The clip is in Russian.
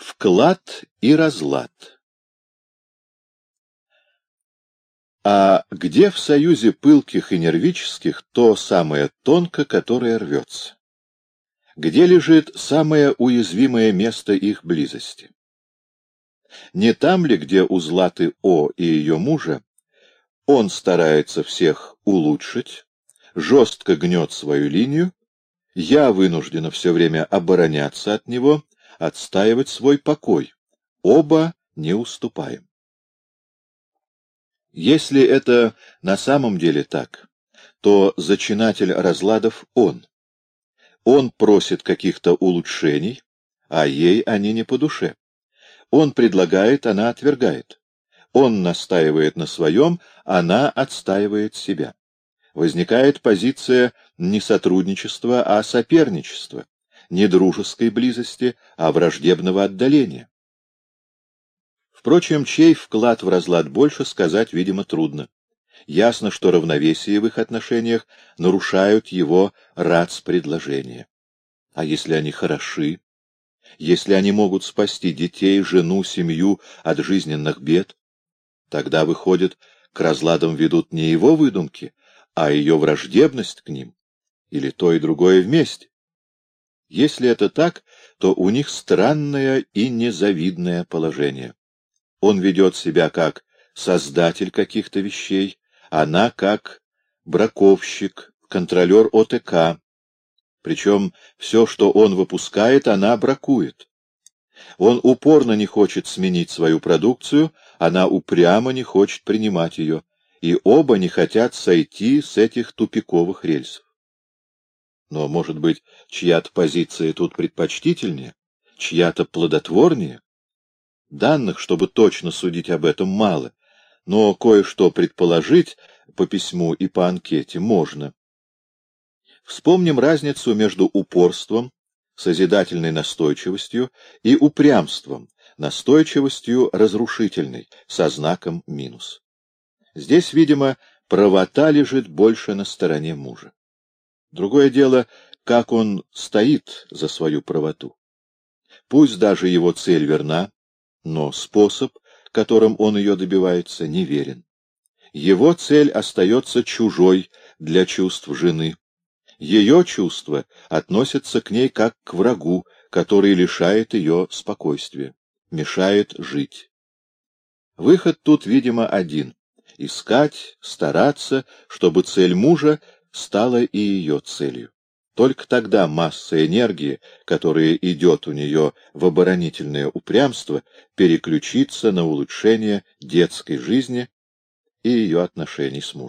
Вклад и разлад А где в союзе пылких и нервических то самое тонко, которое рвется? Где лежит самое уязвимое место их близости? Не там ли, где у Златы О и ее мужа он старается всех улучшить, жестко гнет свою линию, я вынуждена все время обороняться от него, отстаивать свой покой. Оба не уступаем. Если это на самом деле так, то зачинатель разладов он. Он просит каких-то улучшений, а ей они не по душе. Он предлагает, она отвергает. Он настаивает на своем, она отстаивает себя. Возникает позиция не сотрудничества, а соперничества не дружеской близости, а враждебного отдаления. Впрочем, чей вклад в разлад больше, сказать, видимо, трудно. Ясно, что равновесие в их отношениях нарушают его рац-предложения. А если они хороши? Если они могут спасти детей, жену, семью от жизненных бед? Тогда, выходит, к разладам ведут не его выдумки, а ее враждебность к ним, или то и другое вместе. Если это так, то у них странное и незавидное положение. Он ведет себя как создатель каких-то вещей, она как браковщик, контролер ОТК. Причем все, что он выпускает, она бракует. Он упорно не хочет сменить свою продукцию, она упрямо не хочет принимать ее, и оба не хотят сойти с этих тупиковых рельсов. Но, может быть, чья-то позиция тут предпочтительнее, чья-то плодотворнее? Данных, чтобы точно судить об этом, мало, но кое-что предположить по письму и по анкете можно. Вспомним разницу между упорством, созидательной настойчивостью, и упрямством, настойчивостью разрушительной, со знаком минус. Здесь, видимо, правота лежит больше на стороне мужа. Другое дело, как он стоит за свою правоту. Пусть даже его цель верна, но способ, которым он ее добивается, неверен. Его цель остается чужой для чувств жены. Ее чувства относятся к ней как к врагу, который лишает ее спокойствия, мешает жить. Выход тут, видимо, один — искать, стараться, чтобы цель мужа стала и ее целью. Только тогда масса энергии, которая идет у нее в оборонительное упрямство, переключится на улучшение детской жизни и ее отношений с мужем.